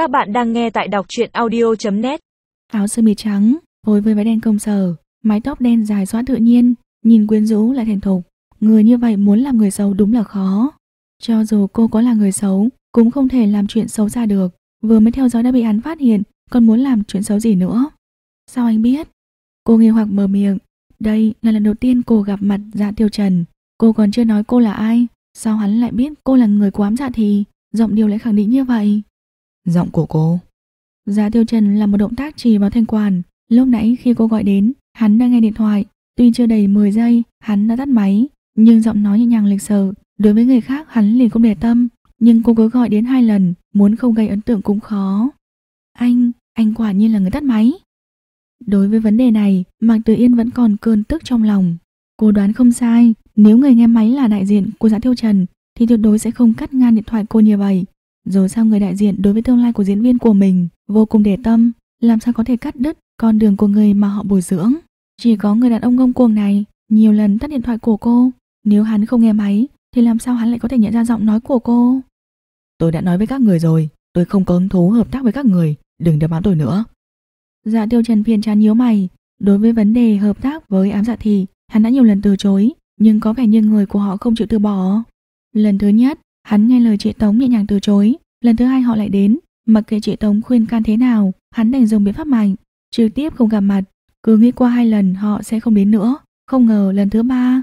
Các bạn đang nghe tại đọc truyện audio.net Áo sơ mi trắng, phối với váy đen công sở, mái tóc đen dài xóa tự nhiên, nhìn quyến rũ lại thành thục. Người như vậy muốn làm người xấu đúng là khó. Cho dù cô có là người xấu, cũng không thể làm chuyện xấu ra được. Vừa mới theo dõi đã bị hắn phát hiện, còn muốn làm chuyện xấu gì nữa. Sao anh biết? Cô nghi hoặc mở miệng. Đây là lần đầu tiên cô gặp mặt dạ tiêu trần. Cô còn chưa nói cô là ai. Sao hắn lại biết cô là người của ám dạ thì? Giọng điều lại khẳng định như vậy. Giọng của cô. Giá tiêu trần là một động tác chỉ vào thanh quản. Lúc nãy khi cô gọi đến, hắn đang nghe điện thoại. Tuy chưa đầy 10 giây, hắn đã tắt máy. Nhưng giọng nói nhẹ nhàng lịch sở Đối với người khác hắn liền không để tâm. Nhưng cô cứ gọi đến hai lần, muốn không gây ấn tượng cũng khó. Anh, anh quả nhiên là người tắt máy. Đối với vấn đề này, Mạc Tử Yên vẫn còn cơn tức trong lòng. Cô đoán không sai, nếu người nghe máy là đại diện của Giã Tiêu Trần thì tuyệt đối sẽ không cắt ngang điện thoại cô như vậy. Dù sao người đại diện đối với tương lai của diễn viên của mình vô cùng để tâm, làm sao có thể cắt đứt con đường của người mà họ bồi dưỡng. Chỉ có người đàn ông ngông cuồng này nhiều lần tắt điện thoại của cô, nếu hắn không nghe máy thì làm sao hắn lại có thể nhận ra giọng nói của cô. Tôi đã nói với các người rồi, tôi không có hứng thú hợp tác với các người, đừng đeo bám tôi nữa. Dạ tiêu trần phiền chán nhíu mày, đối với vấn đề hợp tác với ám dạ thì hắn đã nhiều lần từ chối, nhưng có vẻ như người của họ không chịu từ bỏ. Lần thứ nhất, hắn nghe lời chị Tống nhẹ nhàng từ chối, lần thứ hai họ lại đến, mặc kệ chị Tống khuyên can thế nào, hắn đành dùng biện pháp mạnh, trực tiếp không gặp mặt, cứ nghĩ qua hai lần họ sẽ không đến nữa, không ngờ lần thứ ba,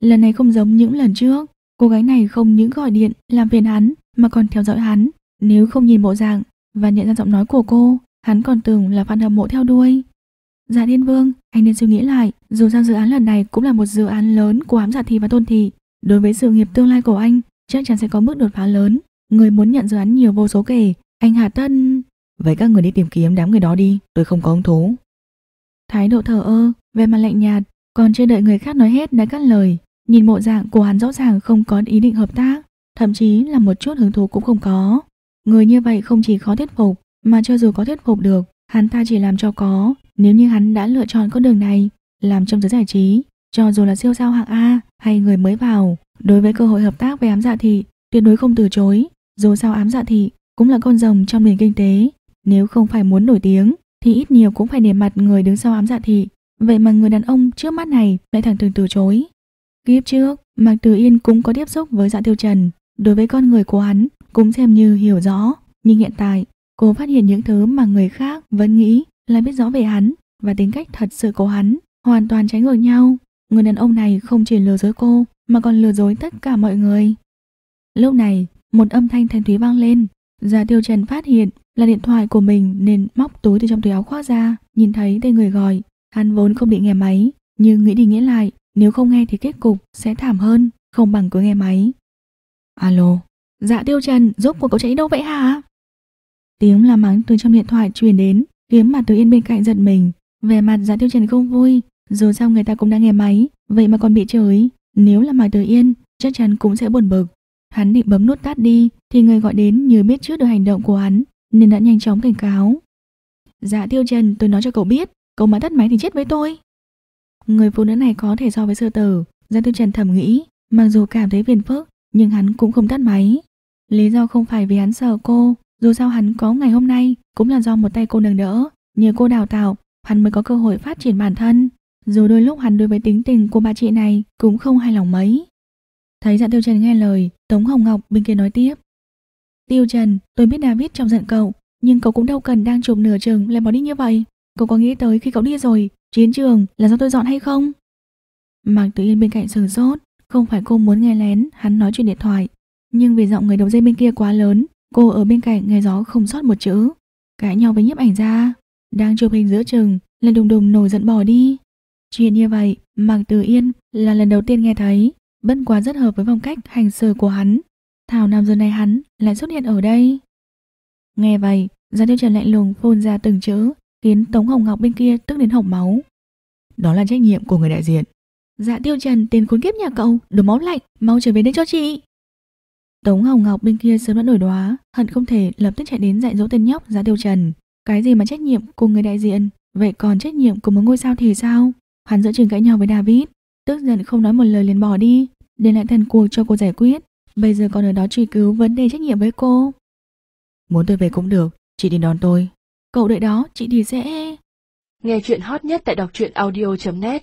lần này không giống những lần trước, cô gái này không những gọi điện làm phiền hắn mà còn theo dõi hắn, nếu không nhìn bộ dạng và nhận ra giọng nói của cô, hắn còn tưởng là fan hâm mộ theo đuôi. Dạ Thiên Vương, anh nên suy nghĩ lại, dù sao dự án lần này cũng là một dự án lớn của ám dạ thị và tôn thị. Đối với sự nghiệp tương lai của anh, chắc chắn sẽ có bước đột phá lớn. Người muốn nhận dự án nhiều vô số kể, anh Hà Tân... Vậy các người đi tìm kiếm đám người đó đi, tôi không có hứng thú. Thái độ thờ ơ, về mặt lạnh nhạt, còn chưa đợi người khác nói hết đã cắt lời. Nhìn bộ dạng của hắn rõ ràng không có ý định hợp tác, thậm chí là một chút hứng thú cũng không có. Người như vậy không chỉ khó thuyết phục, mà cho dù có thuyết phục được, hắn ta chỉ làm cho có, nếu như hắn đã lựa chọn con đường này, làm trong giới giải trí, cho dù là siêu sao hạng A hay người mới vào, đối với cơ hội hợp tác với ám dạ thị, tuyệt đối không từ chối. Dù sao ám dạ thị cũng là con rồng trong nền kinh tế, nếu không phải muốn nổi tiếng, thì ít nhiều cũng phải để mặt người đứng sau ám dạ thị. Vậy mà người đàn ông trước mắt này lại thẳng thừng từ chối. Kiếp trước, Mạc Từ Yên cũng có tiếp xúc với dạ tiêu trần, đối với con người của hắn cũng xem như hiểu rõ, nhưng hiện tại cô phát hiện những thứ mà người khác vẫn nghĩ là biết rõ về hắn và tính cách thật sự của hắn hoàn toàn trái ngược nhau. Người đàn ông này không chỉ lừa dối cô mà còn lừa dối tất cả mọi người. Lúc này, một âm thanh thanh thúy vang lên. Gia Tiêu Trần phát hiện là điện thoại của mình nên móc túi từ trong túi áo khoác ra, nhìn thấy tên người gọi. Hắn vốn không định nghe máy, nhưng nghĩ đi nghĩ lại, nếu không nghe thì kết cục sẽ thảm hơn, không bằng cứ nghe máy. Alo, dạ Tiêu Trần, giúp của cậu chạy đâu vậy hả? Tiếng la mắng từ trong điện thoại truyền đến, khiến mặt từ yên bên cạnh giật mình. Về mặt dạ Tiêu Trần không vui, dù sao người ta cũng đang nghe máy, vậy mà còn bị chửi. Nếu là Mạc Tử Yên, chắc chắn cũng sẽ buồn bực. Hắn định bấm nút tắt đi, thì người gọi đến như biết trước được hành động của hắn, nên đã nhanh chóng cảnh cáo. Dạ Tiêu Trần, tôi nói cho cậu biết, cậu mà tắt máy thì chết với tôi. Người phụ nữ này có thể so với sơ tử, Dạ Tiêu Trần thầm nghĩ, mặc dù cảm thấy phiền phức, nhưng hắn cũng không tắt máy. Lý do không phải vì hắn sợ cô, dù sao hắn có ngày hôm nay cũng là do một tay cô nâng đỡ, nhờ cô đào tạo, hắn mới có cơ hội phát triển bản thân. Dù đôi lúc hắn đối với tính tình của bà chị này cũng không hài lòng mấy. Thấy dạ Tiêu Trần nghe lời, Tống Hồng Ngọc bên kia nói tiếp. Tiêu Trần, tôi biết David trong giận cậu, nhưng cậu cũng đâu cần đang chụp nửa chừng lại bỏ đi như vậy. Cậu có nghĩ tới khi cậu đi rồi, chiến trường là do tôi dọn hay không? Mạc Tử Yên bên cạnh sừng sốt, không phải cô muốn nghe lén hắn nói chuyện điện thoại, nhưng vì giọng người đầu dây bên kia quá lớn, cô ở bên cạnh nghe gió không sót một chữ. Cãi nhau với nhiếp ảnh ra, đang chụp hình giữa chừng, lên đùng đùng nổi giận bỏ đi. Chuyện như vậy, Mạc Từ Yên là lần đầu tiên nghe thấy, bất quá rất hợp với phong cách hành xử của hắn. Thảo nào giờ này hắn lại xuất hiện ở đây. Nghe vậy, Gia Tiêu Trần lạnh lùng phun ra từng chữ, khiến Tống Hồng Ngọc bên kia tức đến hộc máu. Đó là trách nhiệm của người đại diện. Dạ Tiêu Trần tiền khốn kiếp nhà cậu, đổ máu lạnh, mau trở về đây cho chị. Tống Hồng Ngọc bên kia sớm đã nổi đoá, hận không thể lập tức chạy đến dạy dỗ tên nhóc Dạ Tiêu Trần. Cái gì mà trách nhiệm của người đại diện, vậy còn trách nhiệm của một ngôi sao thì sao? Hắn giữa chừng cãi nhau với David, tức giận không nói một lời liền bỏ đi, để lại thần cuộc cho cô giải quyết. Bây giờ còn ở đó truy cứu vấn đề trách nhiệm với cô. Muốn tôi về cũng được, chị đi đón tôi. Cậu đợi đó, chị thì sẽ... Nghe chuyện hot nhất tại đọc truyện audio.net